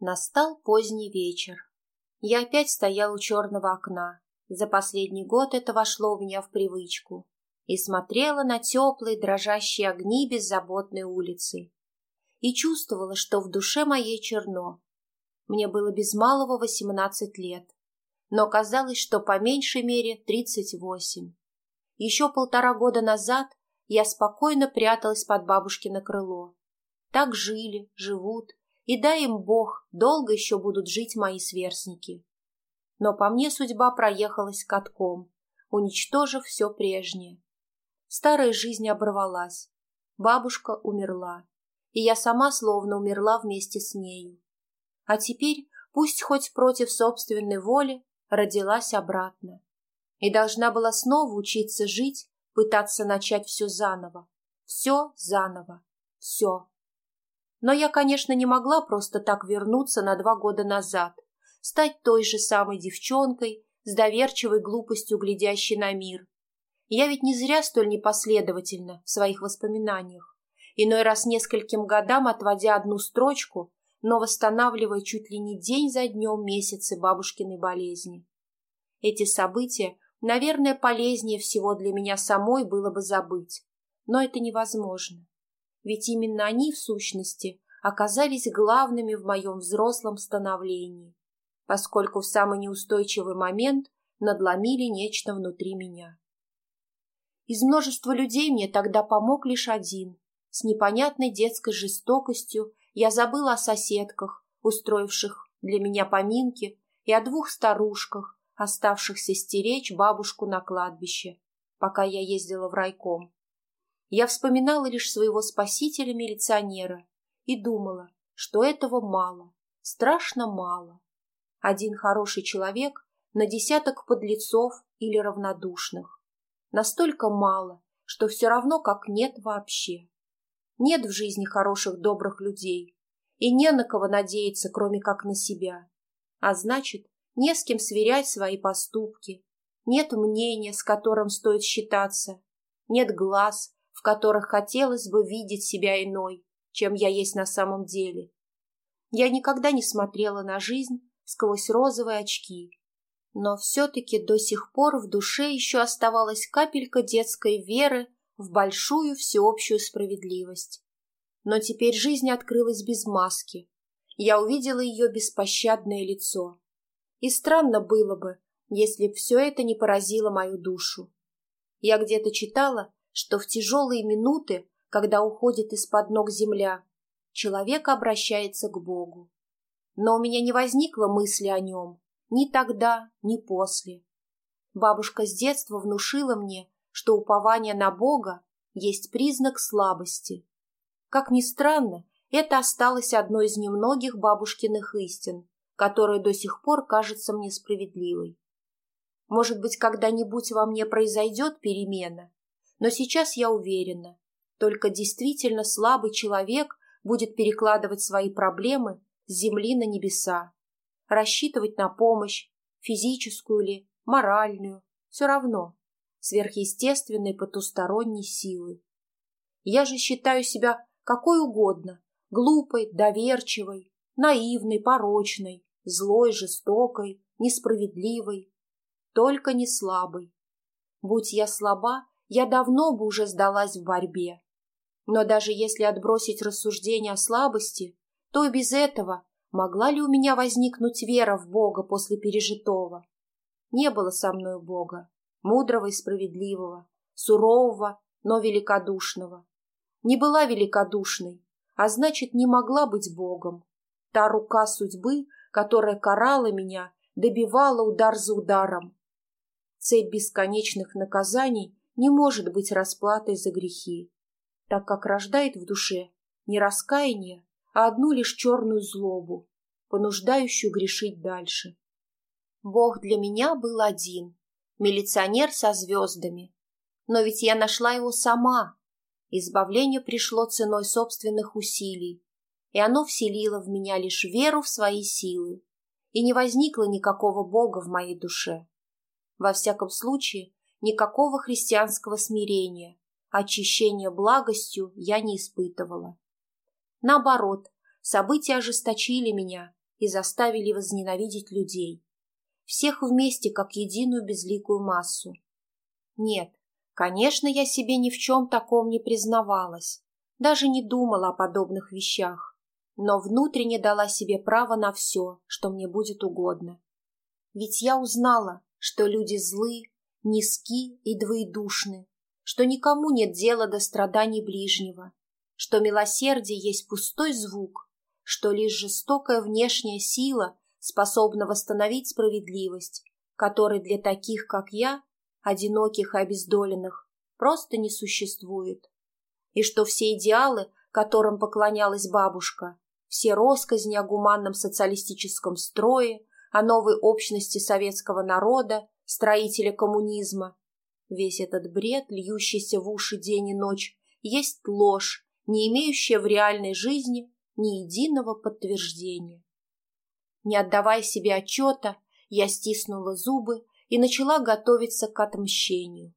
Настал поздний вечер. Я опять стоял у черного окна. За последний год это вошло у меня в привычку. И смотрела на теплые дрожащие огни беззаботной улицы. И чувствовала, что в душе моей черно. Мне было без малого восемнадцать лет. Но казалось, что по меньшей мере тридцать восемь. Еще полтора года назад я спокойно пряталась под бабушкино крыло. Так жили, живут и дай им Бог, долго еще будут жить мои сверстники. Но по мне судьба проехалась катком, уничтожив все прежнее. Старая жизнь оборвалась, бабушка умерла, и я сама словно умерла вместе с нею. А теперь, пусть хоть против собственной воли, родилась обратно. И должна была снова учиться жить, пытаться начать все заново. Все заново. Все. Но я, конечно, не могла просто так вернуться на два года назад, стать той же самой девчонкой, с доверчивой глупостью глядящей на мир. Я ведь не зря столь непоследовательна в своих воспоминаниях, иной раз нескольким годам отводя одну строчку, но восстанавливая чуть ли не день за днем месяцы бабушкиной болезни. Эти события, наверное, полезнее всего для меня самой было бы забыть, но это невозможно ведь именно они, в сущности, оказались главными в моем взрослом становлении, поскольку в самый неустойчивый момент надломили нечто внутри меня. Из множества людей мне тогда помог лишь один. С непонятной детской жестокостью я забыла о соседках, устроивших для меня поминки, и о двух старушках, оставшихся стеречь бабушку на кладбище, пока я ездила в райком. Я вспоминала лишь своего спасителя-милиционера и думала, что этого мало, страшно мало. Один хороший человек на десяток подлецов или равнодушных. Настолько мало, что все равно как нет вообще. Нет в жизни хороших добрых людей, и не на кого надеяться, кроме как на себя. А значит, не с кем сверять свои поступки, нет мнения, с которым стоит считаться, нет глаз, в которых хотелось бы видеть себя иной, чем я есть на самом деле. Я никогда не смотрела на жизнь сквозь розовые очки, но все-таки до сих пор в душе еще оставалась капелька детской веры в большую всеобщую справедливость. Но теперь жизнь открылась без маски. Я увидела ее беспощадное лицо. И странно было бы, если б все это не поразило мою душу. Я где-то читала, что в тяжелые минуты, когда уходит из-под ног земля, человек обращается к Богу. Но у меня не возникло мысли о нем ни тогда, ни после. Бабушка с детства внушила мне, что упование на Бога есть признак слабости. Как ни странно, это осталось одной из немногих бабушкиных истин, которая до сих пор кажется мне справедливой. Может быть, когда-нибудь во мне произойдет перемена, но сейчас я уверена, только действительно слабый человек будет перекладывать свои проблемы с земли на небеса, рассчитывать на помощь, физическую ли, моральную, все равно, сверхъестественной потусторонней силы. Я же считаю себя какой угодно, глупой, доверчивой, наивной, порочной, злой, жестокой, несправедливой, только не слабой. Будь я слаба, я давно бы уже сдалась в борьбе. Но даже если отбросить рассуждения о слабости, то и без этого могла ли у меня возникнуть вера в Бога после пережитого? Не было со мной Бога, мудрого и справедливого, сурового, но великодушного. Не была великодушной, а значит, не могла быть Богом. Та рука судьбы, которая карала меня, добивала удар за ударом. Цепь бесконечных наказаний не может быть расплатой за грехи, так как рождает в душе не раскаяние, а одну лишь черную злобу, понуждающую грешить дальше. Бог для меня был один, милиционер со звездами. Но ведь я нашла его сама. Избавление пришло ценой собственных усилий, и оно вселило в меня лишь веру в свои силы, и не возникло никакого Бога в моей душе. Во всяком случае, никакого христианского смирения, очищения благостью я не испытывала. Наоборот, события ожесточили меня, и заставили возненавидеть людей. Всех вместе, как единую безликую массу. Нет, конечно, я себе ни в чем таком не признавалась, даже не думала о подобных вещах, но внутренне дала себе право на все, что мне будет угодно. Ведь я узнала, что люди злы, низки и двоедушны, что никому нет дела до страданий ближнего, что милосердие есть пустой звук, что лишь жестокая внешняя сила способна восстановить справедливость, которой для таких, как я, одиноких и обездоленных, просто не существует, и что все идеалы, которым поклонялась бабушка, все росказни о гуманном социалистическом строе, о новой общности советского народа, строителя коммунизма, весь этот бред, льющийся в уши день и ночь, есть ложь, не имеющая в реальной жизни ни единого подтверждения. Не отдавая себе отчета, я стиснула зубы и начала готовиться к отмщению.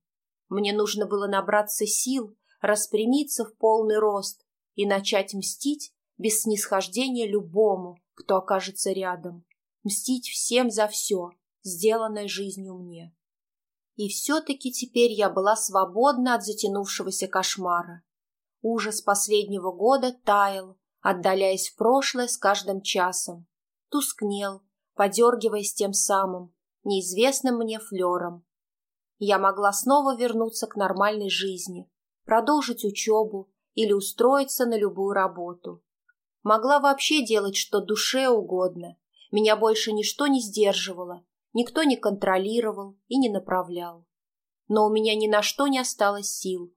Мне нужно было набраться сил, распрямиться в полный рост и начать мстить без снисхождения любому, кто окажется рядом, мстить всем за все, сделанное жизнью мне. И все-таки теперь я была свободна от затянувшегося кошмара. Ужас последнего года таял, отдаляясь в прошлое с каждым часом, тускнел, подергиваясь тем самым, неизвестным мне флером. Я могла снова вернуться к нормальной жизни, продолжить учебу или устроиться на любую работу. Могла вообще делать, что душе угодно. Меня больше ничто не сдерживало, никто не контролировал и не направлял. Но у меня ни на что не осталось сил.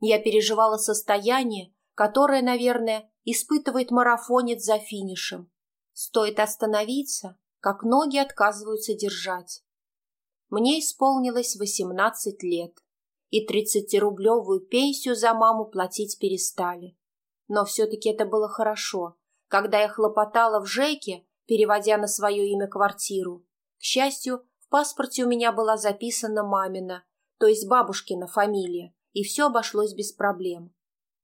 Я переживала состояние, которое, наверное, испытывает марафонец за финишем. Стоит остановиться, как ноги отказываются держать. Мне исполнилось восемнадцать лет, и тридцатирублевую пенсию за маму платить перестали. Но все-таки это было хорошо, когда я хлопотала в ЖЭКе, переводя на свое имя квартиру. К счастью, в паспорте у меня была записана мамина, то есть бабушкина фамилия, и все обошлось без проблем.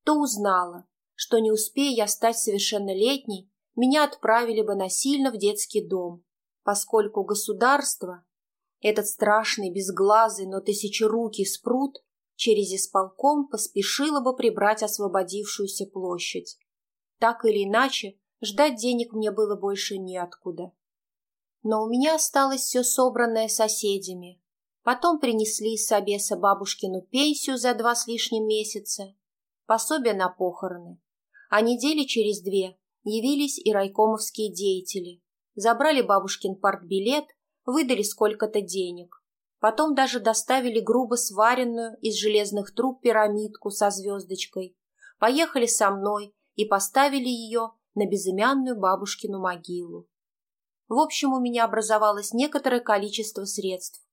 То узнала, что не успея я стать совершеннолетней, меня отправили бы насильно в детский дом, поскольку государство, этот страшный, безглазый, но тысячерукий спрут, через исполком поспешило бы прибрать освободившуюся площадь. Так или иначе, ждать денег мне было больше неоткуда. Но у меня осталось все собранное соседями. Потом принесли из собеса бабушкину пенсию за два с лишним месяца, пособие на похороны. А недели через две явились и райкомовские деятели. Забрали бабушкин партбилет, выдали сколько-то денег. Потом даже доставили грубо сваренную из железных труб пирамидку со звездочкой. Поехали со мной и поставили ее на безымянную бабушкину могилу. В общем, у меня образовалось некоторое количество средств.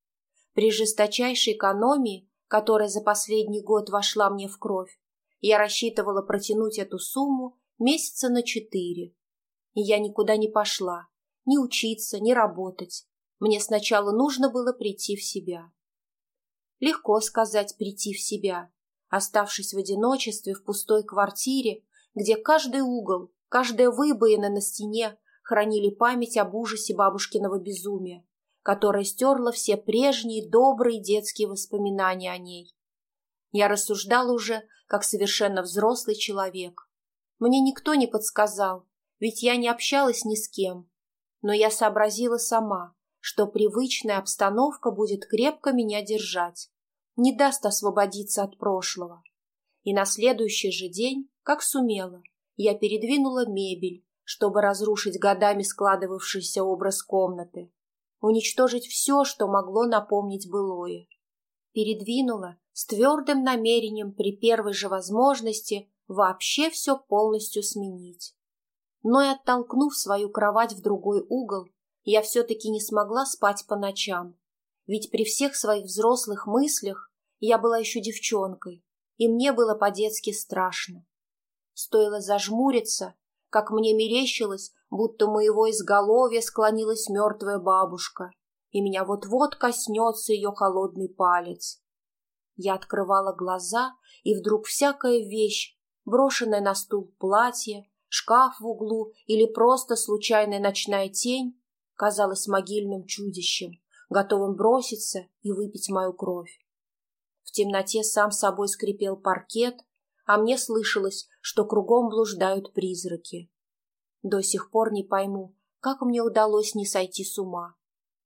При жесточайшей экономии, которая за последний год вошла мне в кровь, я рассчитывала протянуть эту сумму месяца на четыре. И я никуда не пошла, ни учиться, ни работать. Мне сначала нужно было прийти в себя. Легко сказать «прийти в себя», оставшись в одиночестве в пустой квартире, где каждый угол, каждая выбоина на стене хранили память об ужасе бабушкиного безумия, которая стерла все прежние добрые детские воспоминания о ней. Я рассуждал уже, как совершенно взрослый человек. Мне никто не подсказал, ведь я не общалась ни с кем. Но я сообразила сама, что привычная обстановка будет крепко меня держать, не даст освободиться от прошлого. И на следующий же день, как сумела, я передвинула мебель, чтобы разрушить годами складывавшийся образ комнаты, уничтожить все, что могло напомнить былое. Передвинула с твердым намерением при первой же возможности вообще все полностью сменить. Но и оттолкнув свою кровать в другой угол, я все-таки не смогла спать по ночам, ведь при всех своих взрослых мыслях я была еще девчонкой, и мне было по-детски страшно. Стоило зажмуриться, как мне мерещилось, будто моего изголовья склонилась мертвая бабушка, и меня вот-вот коснется ее холодный палец. Я открывала глаза, и вдруг всякая вещь, брошенное на стул платье, шкаф в углу или просто случайная ночная тень казалась могильным чудищем, готовым броситься и выпить мою кровь. В темноте сам собой скрипел паркет, а мне слышалось, что кругом блуждают призраки. До сих пор не пойму, как мне удалось не сойти с ума.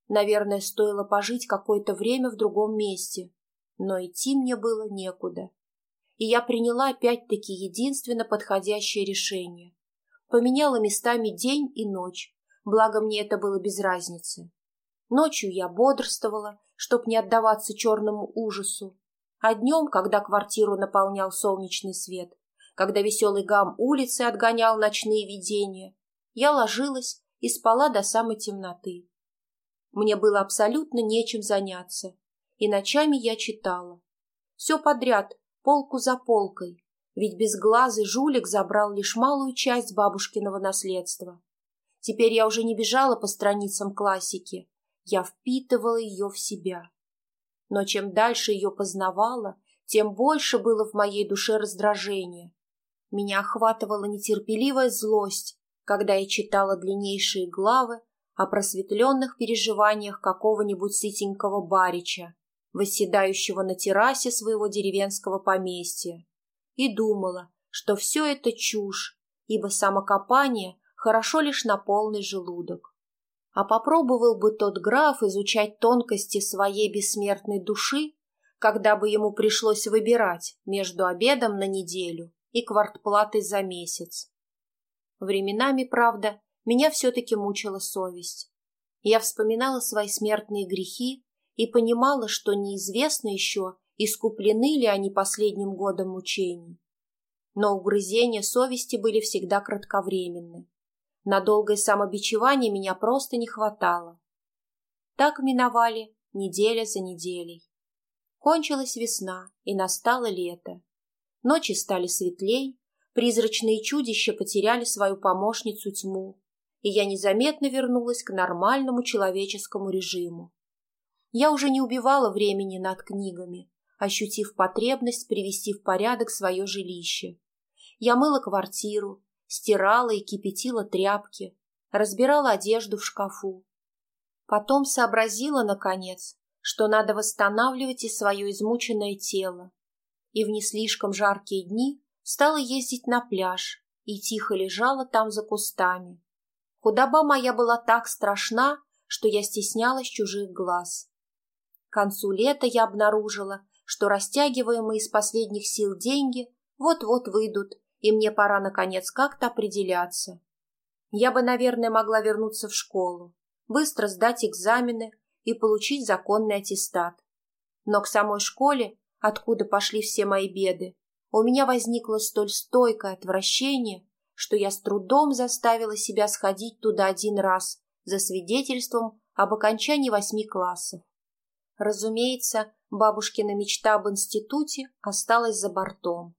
Наверное, стоило пожить какое-то время в другом месте, но идти мне было некуда. И я приняла опять-таки единственно подходящее решение. Поменяла местами день и ночь, благо мне это было без разницы. Ночью я бодрствовала, чтоб не отдаваться черному ужасу, а днем, когда квартиру наполнял солнечный свет, когда веселый гам улицы отгонял ночные видения, я ложилась и спала до самой темноты. Мне было абсолютно нечем заняться, и ночами я читала. Все подряд, полку за полкой, ведь безглазый жулик забрал лишь малую часть бабушкиного наследства. Теперь я уже не бежала по страницам классики, я впитывала ее в себя. Но чем дальше ее познавала, тем больше было в моей душе раздражения. Меня охватывала нетерпеливая злость, когда я читала длиннейшие главы о просветленных переживаниях какого-нибудь сытенького барича, восседающего на террасе своего деревенского поместья, и думала, что все это чушь, ибо самокопание хорошо лишь на полный желудок. А попробовал бы тот граф изучать тонкости своей бессмертной души, когда бы ему пришлось выбирать между обедом на неделю и квартплатой за месяц. Временами, правда, меня все-таки мучила совесть. Я вспоминала свои смертные грехи и понимала, что неизвестно еще, искуплены ли они последним годом мучений. Но угрызения совести были всегда кратковременны. На долгое самобичевание меня просто не хватало. Так миновали неделя за неделей. Кончилась весна, и настало лето. Ночи стали светлей, призрачные чудища потеряли свою помощницу тьму, и я незаметно вернулась к нормальному человеческому режиму. Я уже не убивала времени над книгами, ощутив потребность привести в порядок свое жилище. Я мыла квартиру, стирала и кипятила тряпки, разбирала одежду в шкафу. Потом сообразила, наконец, что надо восстанавливать и свое измученное тело. И в не слишком жаркие дни стала ездить на пляж и тихо лежала там за кустами. Худоба моя была так страшна, что я стеснялась чужих глаз. К концу лета я обнаружила, что растягиваемые из последних сил деньги вот-вот выйдут, и мне пора, наконец, как-то определяться. Я бы, наверное, могла вернуться в школу, быстро сдать экзамены и получить законный аттестат. Но к самой школе, откуда пошли все мои беды, у меня возникло столь стойкое отвращение, что я с трудом заставила себя сходить туда один раз за свидетельством об окончании восьми классов. Разумеется, бабушкина мечта об институте осталась за бортом.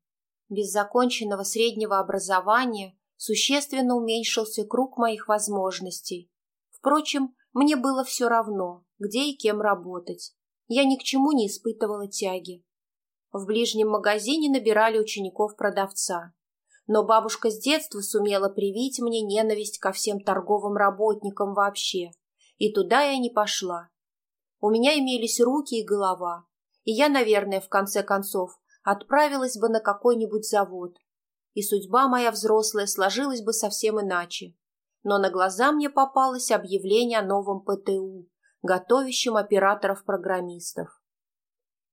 Без законченного среднего образования существенно уменьшился круг моих возможностей. Впрочем, мне было все равно, где и кем работать. Я ни к чему не испытывала тяги. В ближнем магазине набирали учеников продавца. Но бабушка с детства сумела привить мне ненависть ко всем торговым работникам вообще. И туда я не пошла. У меня имелись руки и голова. И я, наверное, в конце концов, отправилась бы на какой-нибудь завод. И судьба моя взрослая сложилась бы совсем иначе. Но на глаза мне попалось объявление о новом ПТУ, готовящем операторов-программистов.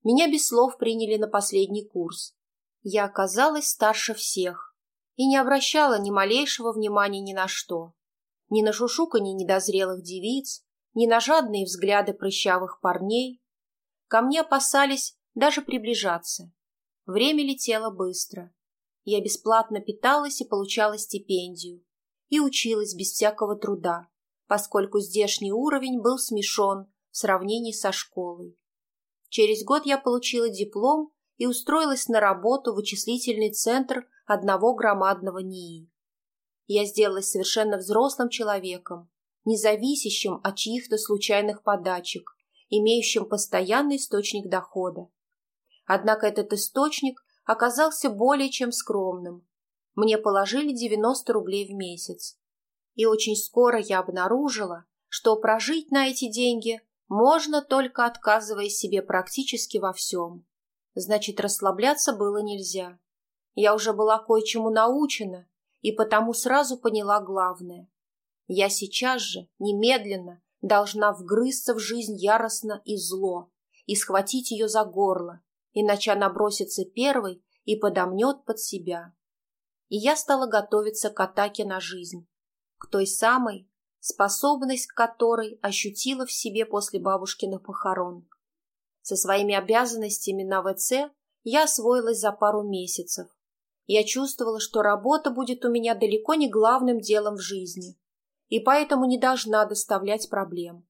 Меня без слов приняли на последний курс. Я оказалась старше всех и не обращала ни малейшего внимания ни на что. Ни на шушуканье недозрелых девиц, ни на жадные взгляды прыщавых парней. Ко мне опасались даже приближаться. Время летело быстро. Я бесплатно питалась и получала стипендию. И училась без всякого труда, поскольку здешний уровень был смешон в сравнении со школой. Через год я получила диплом и устроилась на работу в вычислительный центр одного громадного НИИ. Я сделалась совершенно взрослым человеком, независящим от чьих-то случайных подачек, имеющим постоянный источник дохода. Однако этот источник оказался более чем скромным. мне положили 90 рублей в месяц. И очень скоро я обнаружила, что прожить на эти деньги можно только отказывая себе практически во всем. Значит, расслабляться было нельзя. Я уже была кое-чему научена и потому сразу поняла главное. Я сейчас же, немедленно, должна вгрызться в жизнь яростно и зло и схватить ее за горло, иначе она бросится первой и подомнет под себя. И я стала готовиться к атаке на жизнь, к той самой, способность к которой ощутила в себе после бабушкиных похорон. Со своими обязанностями на ВЦ я освоилась за пару месяцев. Я чувствовала, что работа будет у меня далеко не главным делом в жизни, и поэтому не должна доставлять проблем.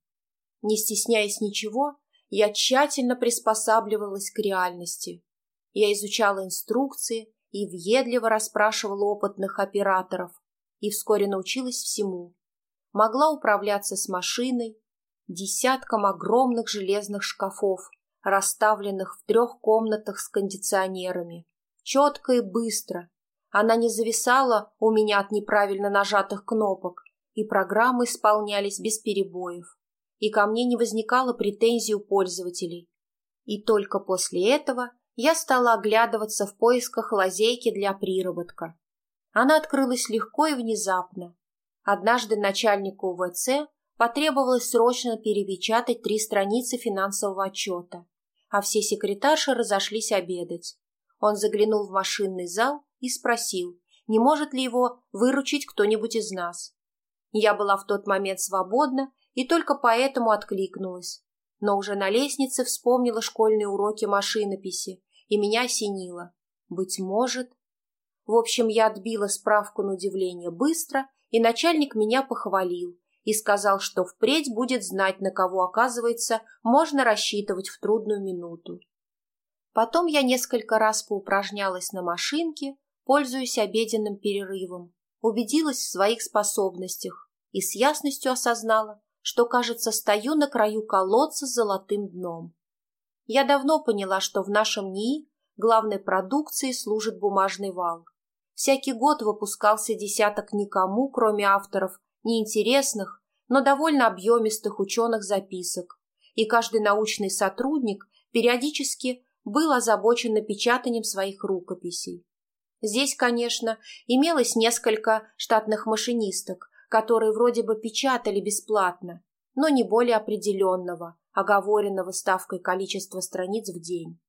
Не стесняясь ничего, я тщательно приспосабливалась к реальности. Я изучала инструкции и въедливо расспрашивала опытных операторов, и вскоре научилась всему. Могла управляться с машиной, десятком огромных железных шкафов, расставленных в трех комнатах с кондиционерами. Четко и быстро. Она не зависала у меня от неправильно нажатых кнопок, и программы исполнялись без перебоев. И ко мне не возникало претензий у пользователей. И только после этого я стала оглядываться в поисках лазейки для приработка. Она открылась легко и внезапно. Однажды начальнику УВЦ потребовалось срочно перепечатать три страницы финансового отчета, а все секретарши разошлись обедать. Он заглянул в машинный зал и спросил, не может ли его выручить кто-нибудь из нас. Я была в тот момент свободна и только поэтому откликнулась. Но уже на лестнице вспомнила школьные уроки машинописи, и меня осенило. Быть может... В общем, я отбила справку на удивление быстро, и начальник меня похвалил и сказал, что впредь будет знать, на кого, оказывается, можно рассчитывать в трудную минуту. Потом я несколько раз поупражнялась на машинке, пользуясь обеденным перерывом, убедилась в своих способностях и с ясностью осознала, что, кажется, стою на краю колодца с золотым дном. Я давно поняла, что в нашем НИИ главной продукцией служит бумажный вал. Всякий год выпускался десяток никому, кроме авторов, неинтересных, но довольно объемистых ученых записок, и каждый научный сотрудник периодически был озабочен напечатанием своих рукописей. Здесь, конечно, имелось несколько штатных машинисток, которые вроде бы печатали бесплатно, но не более определенного, оговоренного ставкой количества страниц в день.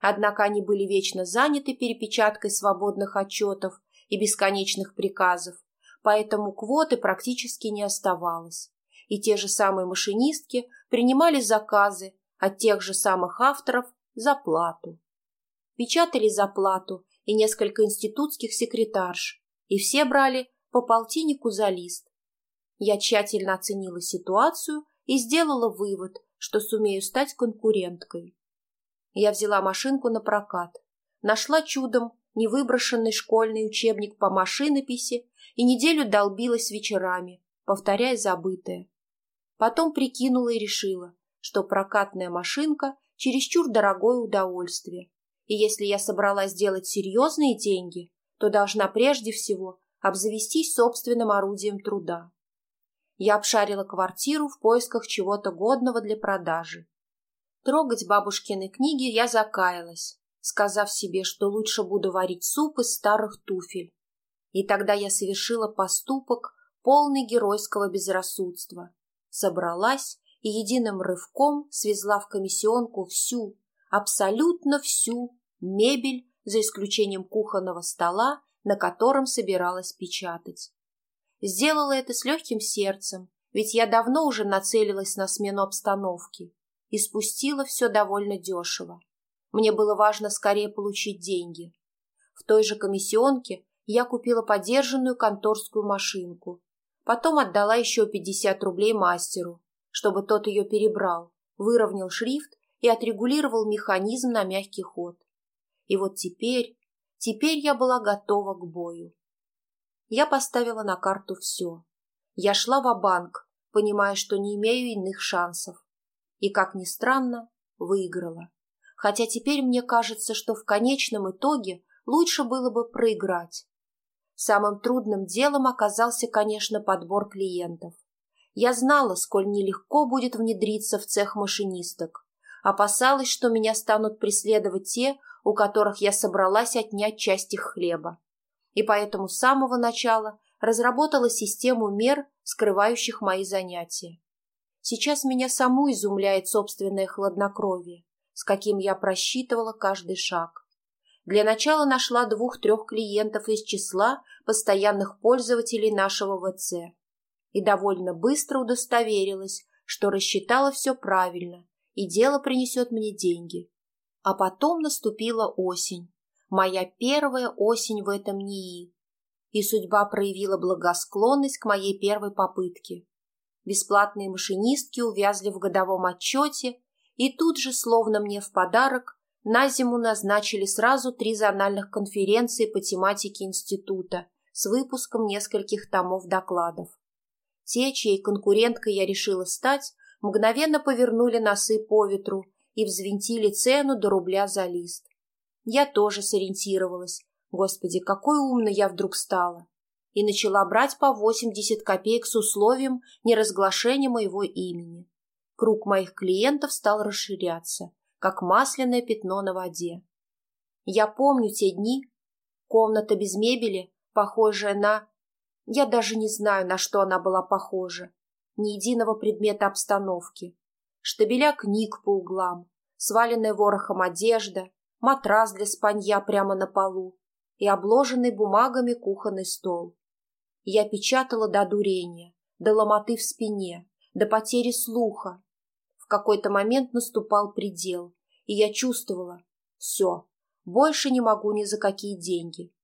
Однако они были вечно заняты перепечаткой свободных отчетов и бесконечных приказов, поэтому квоты практически не оставалось. И те же самые машинистки принимали заказы от тех же самых авторов за плату. Печатали за плату и несколько институтских секретарш, и все брали по полтиннику за лист. Я тщательно оценила ситуацию и сделала вывод, что сумею стать конкуренткой. Я взяла машинку на прокат, нашла чудом невыброшенный школьный учебник по машинописи и неделю долбилась вечерами, повторяя забытое. Потом прикинула и решила, что прокатная машинка – чересчур дорогое удовольствие, и если я собралась делать серьезные деньги, то должна прежде всего обзавестись собственным орудием труда. Я обшарила квартиру в поисках чего-то годного для продажи Трогать бабушкины книги я закаялась, сказав себе, что лучше буду варить суп из старых туфель. И тогда я совершила поступок, полный геройского безрассудства. Собралась и единым рывком свезла в комиссионку всю, абсолютно всю мебель, за исключением кухонного стола, на котором собиралась печатать. Сделала это с легким сердцем, ведь я давно уже нацелилась на смену обстановки и спустила все довольно дешево. Мне было важно скорее получить деньги. В той же комиссионке я купила подержанную конторскую машинку. Потом отдала еще 50 рублей мастеру, чтобы тот ее перебрал, выровнял шрифт и отрегулировал механизм на мягкий ход. И вот теперь, теперь я была готова к бою. Я поставила на карту все. Я шла в банк понимая, что не имею иных шансов и, как ни странно, выиграла. Хотя теперь мне кажется, что в конечном итоге лучше было бы проиграть. Самым трудным делом оказался, конечно, подбор клиентов. Я знала, сколь нелегко будет внедриться в цех машинисток. Опасалась, что меня станут преследовать те, у которых я собралась отнять часть их хлеба. И поэтому с самого начала разработала систему мер, скрывающих мои занятия. Сейчас меня саму изумляет собственное хладнокровие, с каким я просчитывала каждый шаг. Для начала нашла двух-трех клиентов из числа постоянных пользователей нашего ВЦ и довольно быстро удостоверилась, что рассчитала все правильно, и дело принесет мне деньги. А потом наступила осень, моя первая осень в этом НИИ, и судьба проявила благосклонность к моей первой попытке. Бесплатные машинистки увязли в годовом отчете, и тут же, словно мне в подарок, на зиму назначили сразу три зональных конференции по тематике института с выпуском нескольких томов докладов. Те, чьей конкуренткой я решила стать, мгновенно повернули носы по ветру и взвинтили цену до рубля за лист. Я тоже сориентировалась. Господи, какой умной я вдруг стала. И начала брать по 80 копеек с условием неразглашения моего имени. Круг моих клиентов стал расширяться, как масляное пятно на воде. Я помню те дни. Комната без мебели, похожая на... Я даже не знаю, на что она была похожа. Ни единого предмета обстановки. Штабеля книг по углам, сваленная ворохом одежда, матрас для спанья прямо на полу и обложенный бумагами кухонный стол. Я печатала до дурения, до ломоты в спине, до потери слуха. В какой-то момент наступал предел, и я чувствовала – все, больше не могу ни за какие деньги.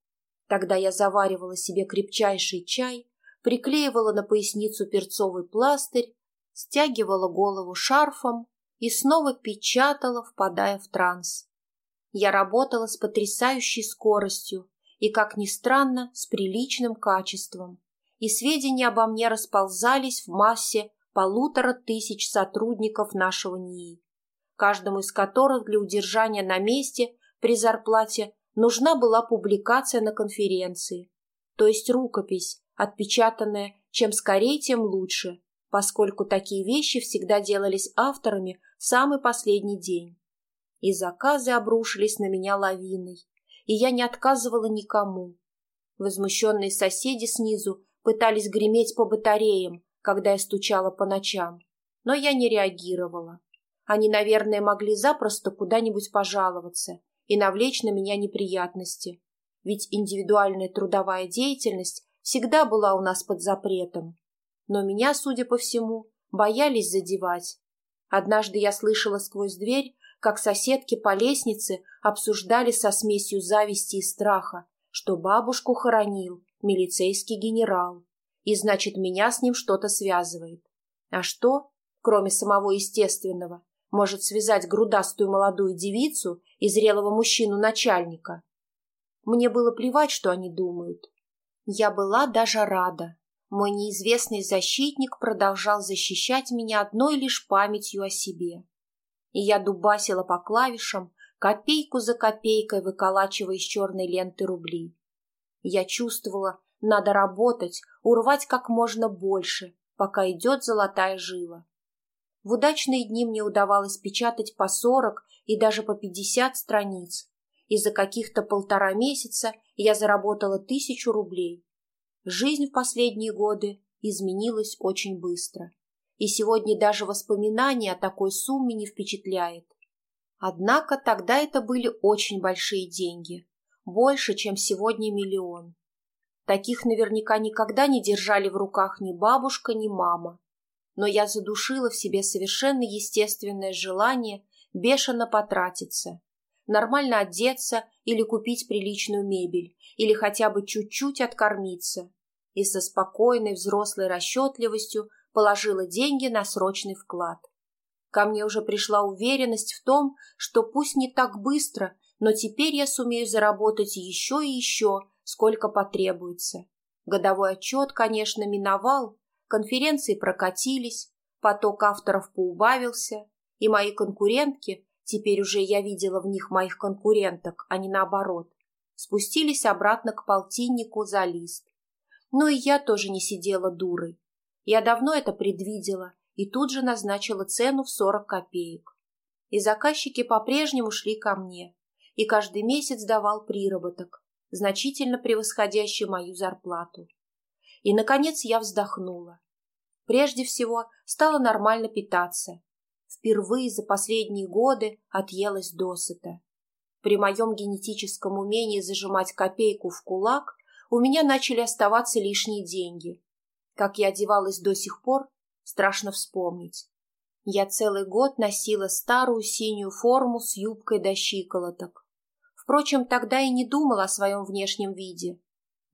Тогда я заваривала себе крепчайший чай, приклеивала на поясницу перцовый пластырь, стягивала голову шарфом и снова печатала, впадая в транс. Я работала с потрясающей скоростью и, как ни странно, с приличным качеством, и сведения обо мне расползались в массе полутора тысяч сотрудников нашего НИИ, каждому из которых для удержания на месте при зарплате нужна была публикация на конференции, то есть рукопись, отпечатанная чем скорее, тем лучше, поскольку такие вещи всегда делались авторами в самый последний день. И заказы обрушились на меня лавиной, и я не отказывала никому. Возмущенные соседи снизу пытались греметь по батареям, когда я стучала по ночам, но я не реагировала. Они, наверное, могли запросто куда-нибудь пожаловаться и навлечь на меня неприятности, ведь индивидуальная трудовая деятельность всегда была у нас под запретом. Но меня, судя по всему, боялись задевать. Однажды я слышала сквозь дверь, как соседки по лестнице обсуждали со смесью зависти и страха, что бабушку хоронил милицейский генерал, и значит, меня с ним что-то связывает. А что, кроме самого естественного, может связать грудастую молодую девицу и зрелого мужчину-начальника? Мне было плевать, что они думают. Я была даже рада. Мой неизвестный защитник продолжал защищать меня одной лишь памятью о себе. И я дубасила по клавишам, копейку за копейкой выколачивая из черной ленты рубли. Я чувствовала, надо работать, урвать как можно больше, пока идет золотая жила. В удачные дни мне удавалось печатать по сорок и даже по пятьдесят страниц, и за каких-то полтора месяца я заработала тысячу рублей. Жизнь в последние годы изменилась очень быстро, и сегодня даже воспоминание о такой сумме не впечатляет. Однако тогда это были очень большие деньги, больше, чем сегодня миллион. Таких наверняка никогда не держали в руках ни бабушка, ни мама. Но я задушила в себе совершенно естественное желание бешено потратиться, нормально одеться или купить приличную мебель, или хотя бы чуть-чуть откормиться, и со спокойной взрослой расчетливостью положила деньги на срочный вклад. Ко мне уже пришла уверенность в том, что пусть не так быстро, но теперь я сумею заработать еще и еще, сколько потребуется. Годовой отчет, конечно, миновал, конференции прокатились, поток авторов поубавился, и мои конкурентки Теперь уже я видела в них моих конкуренток, а не наоборот. спустились обратно к полтиннику за лист. Но и я тоже не сидела дурой. Я давно это предвидела и тут же назначила цену в 40 копеек. И заказчики по-прежнему шли ко мне, и каждый месяц давал приработок, значительно превосходящий мою зарплату. И, наконец, я вздохнула. Прежде всего, стала нормально питаться. Впервые за последние годы отъелась досыта. При моем генетическом умении зажимать копейку в кулак у меня начали оставаться лишние деньги. Как я одевалась до сих пор, страшно вспомнить. Я целый год носила старую синюю форму с юбкой до щиколоток. Впрочем, тогда и не думала о своем внешнем виде.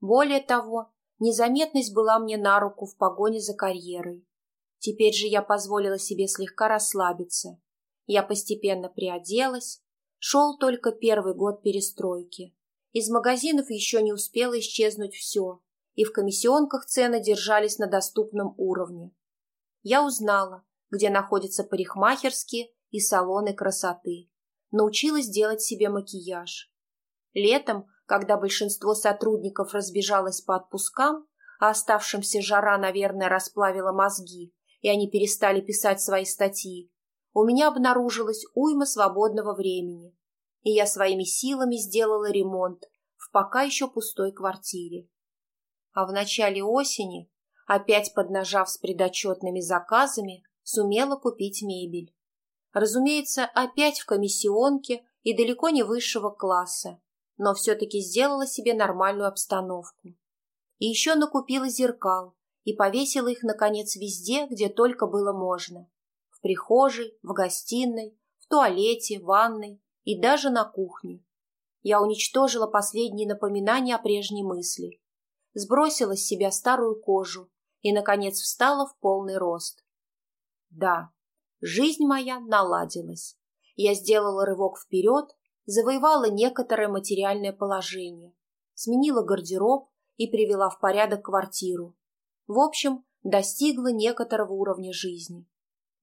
Более того, незаметность была мне на руку в погоне за карьерой. Теперь же я позволила себе слегка расслабиться. Я постепенно приоделась. Шел только первый год перестройки. Из магазинов еще не успело исчезнуть все, и в комиссионках цены держались на доступном уровне. Я узнала, где находятся парикмахерские и салоны красоты. Научилась делать себе макияж. Летом, когда большинство сотрудников разбежалось по отпускам, а оставшимся жара, наверное, расплавила мозги, и они перестали писать свои статьи, у меня обнаружилась уйма свободного времени, и я своими силами сделала ремонт в пока еще пустой квартире. А в начале осени, опять поднажав с предотчетными заказами, сумела купить мебель. Разумеется, опять в комиссионке и далеко не высшего класса, но все-таки сделала себе нормальную обстановку. И еще накупила зеркал и повесила их, наконец, везде, где только было можно. В прихожей, в гостиной, в туалете, в ванной и даже на кухне. Я уничтожила последние напоминания о прежней мысли. Сбросила с себя старую кожу и, наконец, встала в полный рост. Да, жизнь моя наладилась. Я сделала рывок вперед, завоевала некоторое материальное положение, сменила гардероб и привела в порядок квартиру. В общем, достигла некоторого уровня жизни.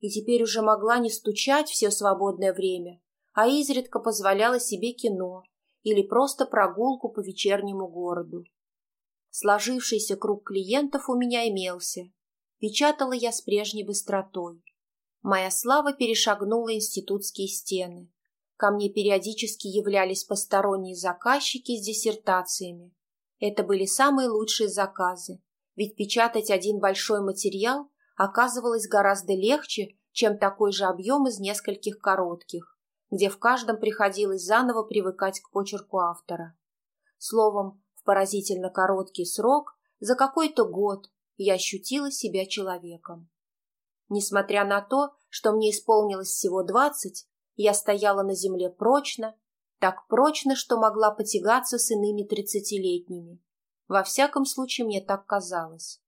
И теперь уже могла не стучать все свободное время, а изредка позволяла себе кино или просто прогулку по вечернему городу. Сложившийся круг клиентов у меня имелся, Печатала я с прежней быстротой. Моя слава перешагнула институтские стены. Ко мне периодически являлись посторонние заказчики с диссертациями. Это были самые лучшие заказы, ведь печатать один большой материал оказывалось гораздо легче, чем такой же объем из нескольких коротких, где в каждом приходилось заново привыкать к почерку автора. Словом, в поразительно короткий срок, за какой-то год, я ощутила себя человеком. Несмотря на то, что мне исполнилось всего двадцать, я стояла на земле прочно, так прочно, что могла потягаться с иными тридцатилетними. Во всяком случае, мне так казалось.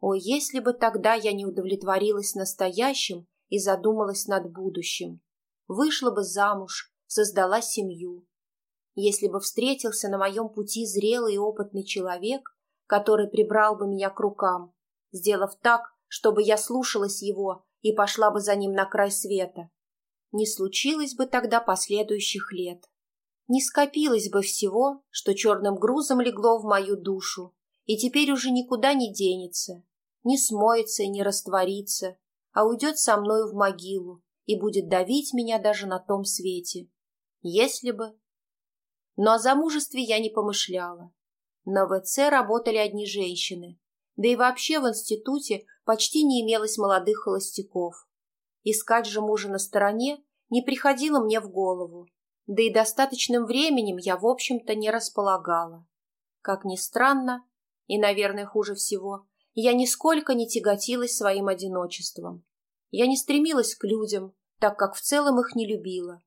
О, если бы тогда я не удовлетворилась настоящим и задумалась над будущим, вышла бы замуж, создала семью. Если бы встретился на моем пути зрелый и опытный человек, который прибрал бы меня к рукам, сделав так, чтобы я слушалась его и пошла бы за ним на край света. Не случилось бы тогда последующих лет. Не скопилось бы всего, что черным грузом легло в мою душу, и теперь уже никуда не денется, не смоется и не растворится, а уйдет со мною в могилу и будет давить меня даже на том свете. Если бы... Но о замужестве я не помышляла. На ВЦ работали одни женщины, да и вообще в институте почти не имелось молодых холостяков. Искать же мужа на стороне не приходило мне в голову, да и достаточным временем я, в общем-то, не располагала. Как ни странно, и, наверное, хуже всего, я нисколько не тяготилась своим одиночеством. Я не стремилась к людям, так как в целом их не любила.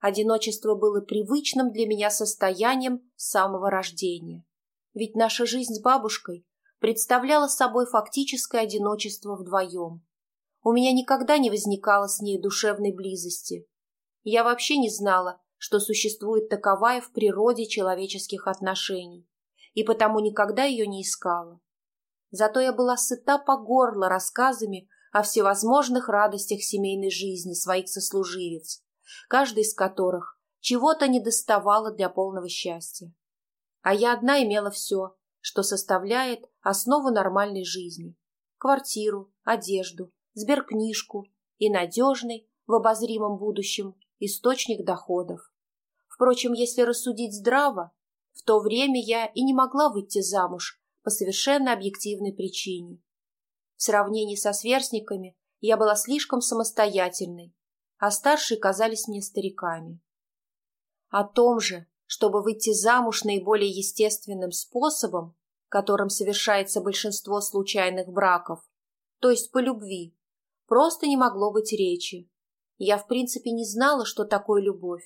Одиночество было привычным для меня состоянием с самого рождения ведь наша жизнь с бабушкой представляла собой фактическое одиночество вдвоем. У меня никогда не возникало с ней душевной близости. Я вообще не знала, что существует таковая в природе человеческих отношений, и потому никогда ее не искала. Зато я была сыта по горло рассказами о всевозможных радостях семейной жизни своих сослуживец, каждый из которых чего-то недоставало для полного счастья. а я одна имела все, что составляет основу нормальной жизни. Квартиру, одежду, сберкнижку и надежный, в обозримом будущем, источник доходов. Впрочем, если рассудить здраво, в то время я и не могла выйти замуж по совершенно объективной причине. В сравнении со сверстниками я была слишком самостоятельной, а старшие казались мне стариками. О том же, чтобы выйти замуж наиболее естественным способом, которым совершается большинство случайных браков, то есть по любви, просто не могло быть речи. Я в принципе не знала, что такое любовь.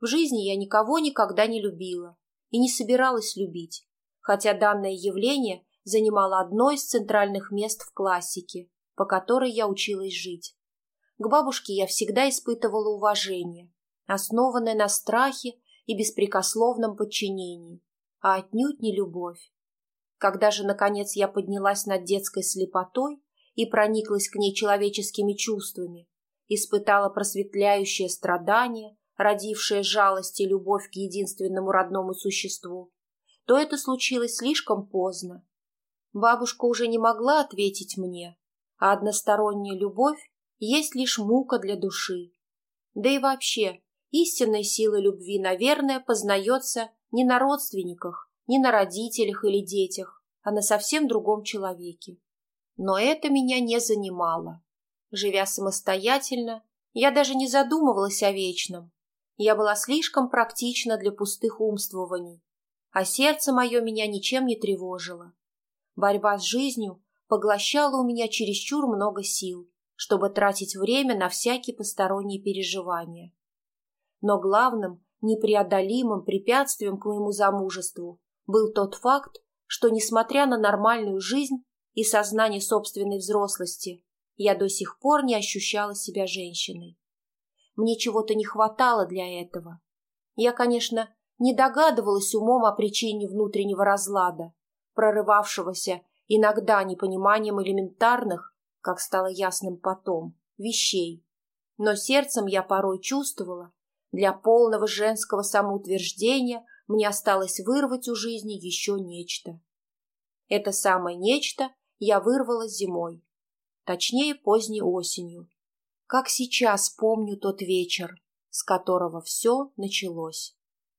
В жизни я никого никогда не любила и не собиралась любить, хотя данное явление занимало одно из центральных мест в классике, по которой я училась жить. К бабушке я всегда испытывала уважение, основанное на страхе и беспрекословном подчинении, а отнюдь не любовь. Когда же, наконец, я поднялась над детской слепотой и прониклась к ней человеческими чувствами, испытала просветляющее страдание, родившее жалость и любовь к единственному родному существу, то это случилось слишком поздно. Бабушка уже не могла ответить мне, а односторонняя любовь есть лишь мука для души. Да и вообще, истинная сила любви, наверное, познается не на родственниках, не на родителях или детях, а на совсем другом человеке. Но это меня не занимало. Живя самостоятельно, я даже не задумывалась о вечном. Я была слишком практична для пустых умствований, а сердце мое меня ничем не тревожило. Борьба с жизнью поглощала у меня чересчур много сил, чтобы тратить время на всякие посторонние переживания. Но главным, непреодолимым препятствием к моему замужеству был тот факт, что, несмотря на нормальную жизнь и сознание собственной взрослости, я до сих пор не ощущала себя женщиной. Мне чего-то не хватало для этого. Я, конечно, не догадывалась умом о причине внутреннего разлада, прорывавшегося иногда непониманием элементарных, как стало ясным потом, вещей. Но сердцем я порой чувствовала, для полного женского самоутверждения мне осталось вырвать у жизни еще нечто. Это самое нечто я вырвала зимой, точнее поздней осенью. Как сейчас помню тот вечер, с которого все началось.